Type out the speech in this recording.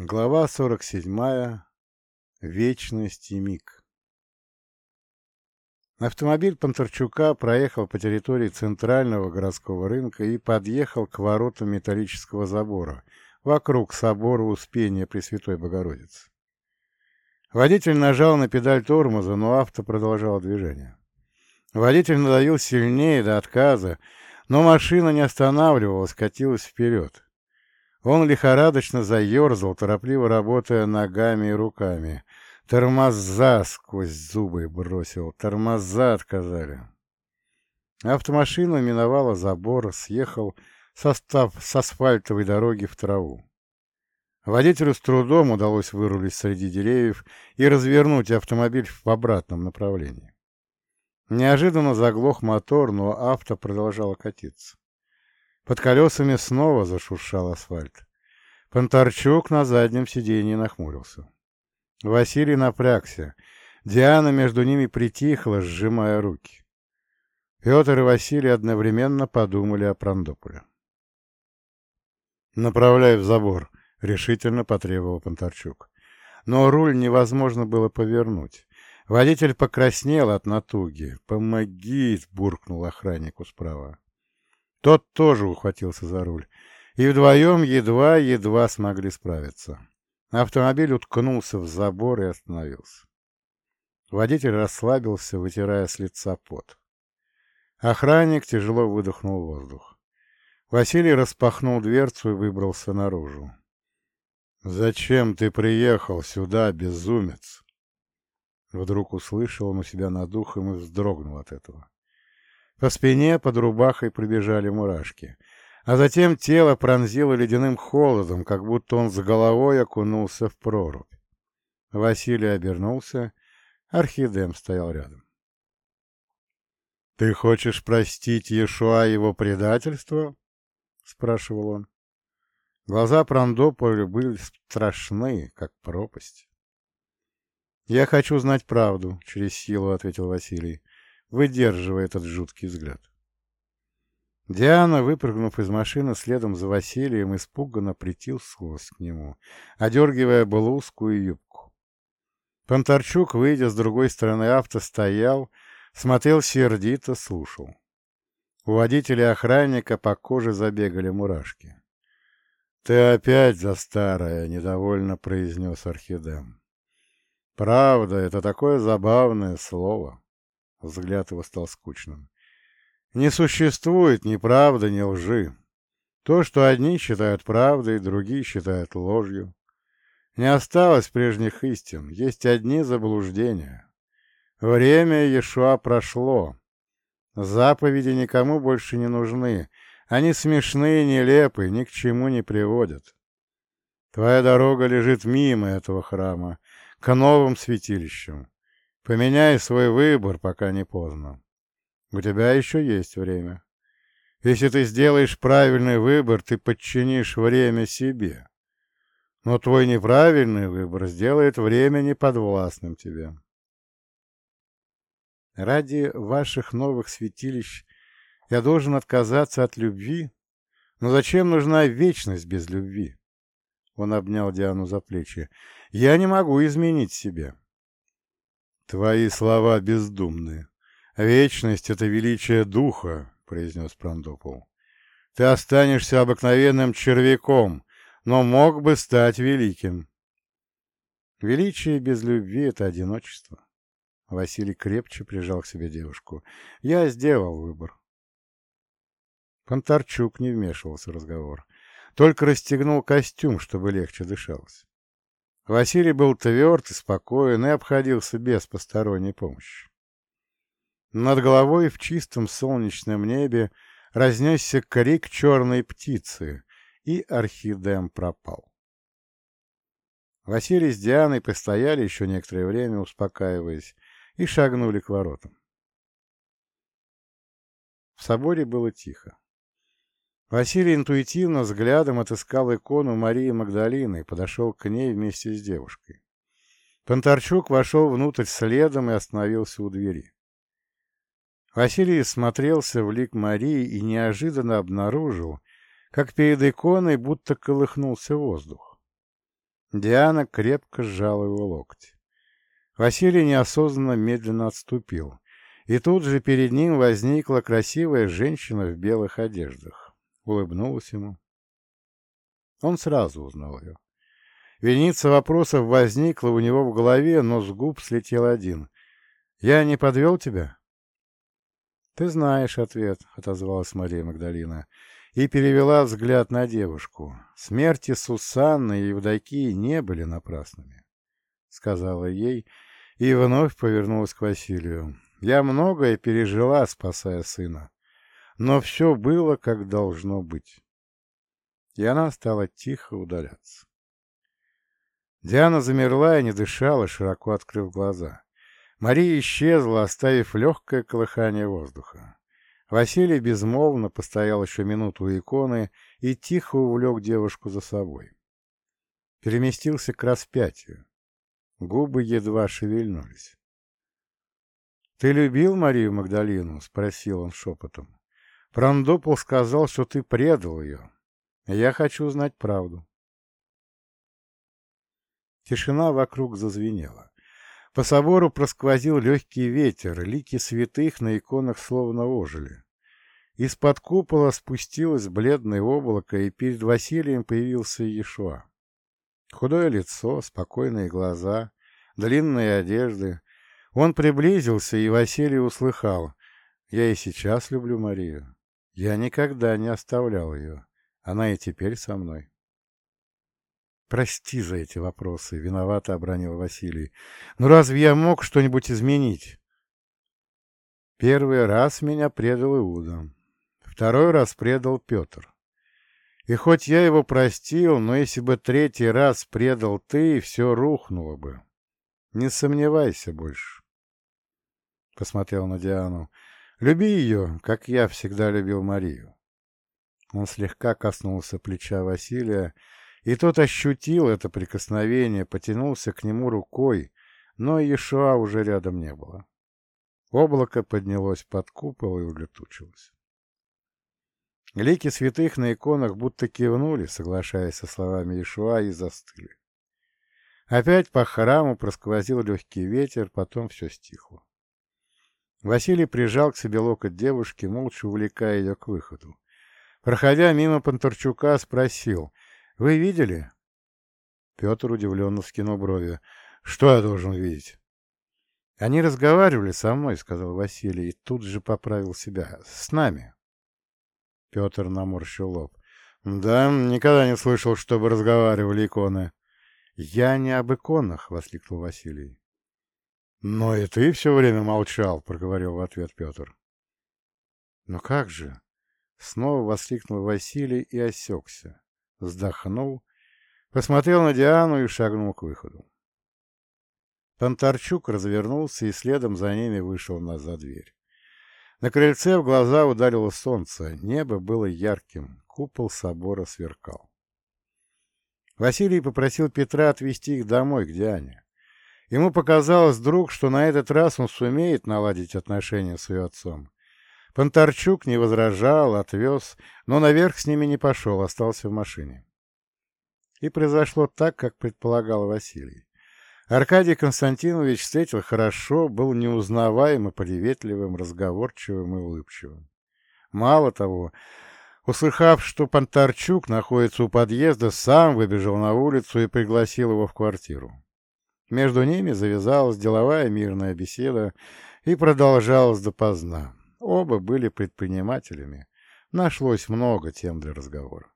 Глава 47. Вечность и миг. Автомобиль Панторчука проехал по территории центрального городского рынка и подъехал к воротам металлического забора, вокруг собора Успения Пресвятой Богородицы. Водитель нажал на педаль тормоза, но авто продолжало движение. Водитель надавил сильнее до отказа, но машина не останавливалась, катилась вперед. Он лихорадочно заерзал, торопливо работая ногами и руками. Тормоза сквозь зубы бросил, тормоза отказали. Автомашина миновала забор, съехал состав с асфальтовой дороги в траву. Водителю с трудом удалось вырулить среди деревьев и развернуть автомобиль в обратном направлении. Неожиданно заглох мотор, но авто продолжало катиться. Под колесами снова зашуршал асфальт. Понтарчук на заднем сиденье нахмурился. Василий напрягся. Диана между ними притихла, сжимая руки. Петр и Василий одновременно подумали о Прандополе. «Направляй в забор», — решительно потребовал Понтарчук. Но руль невозможно было повернуть. Водитель покраснел от натуги. «Помоги!» — буркнул охраннику справа. Тот тоже ухватился за руль, и вдвоем едва-едва смогли справиться. Автомобиль уткнулся в забор и остановился. Водитель расслабился, вытирая с лица пот. Охранник тяжело выдохнул воздух. Василий распахнул дверцу и выбрался наружу. «Зачем ты приехал сюда, безумец?» Вдруг услышал он у себя над ухом и вздрогнул от этого. По спине под рубахой пробежали мурашки. А затем тело пронзило ледяным холодом, как будто он с головой окунулся в прорубь. Василий обернулся. Архидем стоял рядом. — Ты хочешь простить Иешуа его предательство? — спрашивал он. Глаза Прандополя были страшны, как пропасть. — Я хочу знать правду, — через силу ответил Василий выдерживая этот жуткий взгляд. Диана, выпрыгнув из машины следом за Василием, испуганно притиснулась к нему, одергивая блузку и юбку. Понтарчук, выйдя с другой стороны авто, стоял, смотрел сердито, слушал. У водителя охранника по коже забегали мурашки. — Ты опять за старое, — недовольно произнес Орхидем. — Правда, это такое забавное слово. Взгляд его стал скучным. Не существует ни правды, ни лжи. То, что одни считают правдой, другие считают ложью. Не осталось прежних истин, есть одни заблуждения. Время Иешуа прошло. Заповеди никому больше не нужны. Они смешные, нелепы, ни к чему не приводят. Твоя дорога лежит мимо этого храма, к новым святилищам. Поменяй свой выбор, пока не поздно. У тебя еще есть время. Если ты сделаешь правильный выбор, ты подчинишь время себе. Но твой неправильный выбор сделает время неподвластным тебе. Ради ваших новых святилищ я должен отказаться от любви? Но зачем нужна вечность без любви? Он обнял Диану за плечи. Я не могу изменить себя. «Твои слова бездумны. Вечность — это величие духа», — произнес Прандопол. «Ты останешься обыкновенным червяком, но мог бы стать великим». Величие без любви — это одиночество. Василий крепче прижал к себе девушку. «Я сделал выбор». Понтарчук не вмешивался в разговор. Только расстегнул костюм, чтобы легче дышалось. Василий был тверд и спокоен и обходился без посторонней помощи. Над головой в чистом солнечном небе разнесся крик черной птицы, и орхидем пропал. Василий с Дианой постояли еще некоторое время, успокаиваясь, и шагнули к воротам. В соборе было тихо. Василий интуитивно взглядом отыскал икону Марии Магдалины и подошел к ней вместе с девушкой. Понтарчук вошел внутрь следом и остановился у двери. Василий смотрелся в лик Марии и неожиданно обнаружил, как перед иконой будто колыхнулся воздух. Диана крепко сжала его локти. Василий неосознанно медленно отступил, и тут же перед ним возникла красивая женщина в белых одеждах. Улыбнулась ему. Он сразу узнал ее. Вереница вопросов возникла у него в голове, но с губ слетел один. «Я не подвел тебя?» «Ты знаешь ответ», — отозвалась Мария Магдалина и перевела взгляд на девушку. «Смерти Сусанны и Евдокии не были напрасными», — сказала ей и вновь повернулась к Василию. Я многое пережила, спасая сына, но все было, как должно быть. И она стала тихо удаляться. Диана замерла и не дышала, широко открыв глаза. Мария исчезла, оставив легкое колыхание воздуха. Василий безмолвно постоял еще минуту у иконы и тихо увлек девушку за собой. Переместился к распятию. Губы едва шевельнулись. «Ты любил Марию Магдалину?» — спросил он шепотом. «Прандопол сказал, что ты предал ее. Я хочу знать правду». Тишина вокруг зазвенела. По собору просквозил легкий ветер, лики святых на иконах словно ожили. Из-под купола спустилось бледное облако, и перед Василием появился Иешуа. Худое лицо, спокойные глаза, длинные одежды, он приблизился, и Василий услыхал. «Я и сейчас люблю Марию. Я никогда не оставлял ее. Она и теперь со мной». «Прости за эти вопросы», — виновато обронил Василий. «Но разве я мог что-нибудь изменить?» «Первый раз меня предал Иуда. Второй раз предал Петр. И хоть я его простил, но если бы третий раз предал ты, все рухнуло бы. Не сомневайся больше посмотрел на Диану. «Люби ее, как я всегда любил Марию». Он слегка коснулся плеча Василия, и тот ощутил это прикосновение, потянулся к нему рукой, но Иешуа уже рядом не было. Облако поднялось под купол и улетучилось. Лики святых на иконах будто кивнули, соглашаясь со словами Иешуа, и застыли. Опять по храму просквозил легкий ветер, потом все стихло. Василий прижал к себе локоть девушки, молча увлекая ее к выходу. Проходя мимо Понтарчука, спросил, «Вы видели?» Петр удивленно вскинул брови. «Что я должен видеть?» «Они разговаривали со мной», — сказал Василий, и тут же поправил себя. «С нами». Петр наморщил лоб. «Да, никогда не слышал, чтобы разговаривали иконы». «Я не об иконах», — воскликнул Василий. «Но и ты все время молчал», — проговорил в ответ Петр. «Но как же?» — снова воскликнул Василий и осекся. Вздохнул, посмотрел на Диану и шагнул к выходу. Понтарчук развернулся и следом за ними вышел на за дверь. На крыльце в глаза ударило солнце, небо было ярким, купол собора сверкал. Василий попросил Петра отвезти их домой, к Диане. Ему показалось вдруг, что на этот раз он сумеет наладить отношения с ее отцом. Понтарчук не возражал, отвез, но наверх с ними не пошел, остался в машине. И произошло так, как предполагал Василий. Аркадий Константинович встретил хорошо, был неузнаваемо приветливым, разговорчивым и улыбчивым. Мало того, услыхав, что Понтарчук находится у подъезда, сам выбежал на улицу и пригласил его в квартиру. Между ними завязалась деловая мирная беседа и продолжалась допоздна. Оба были предпринимателями. Нашлось много тем для разговора.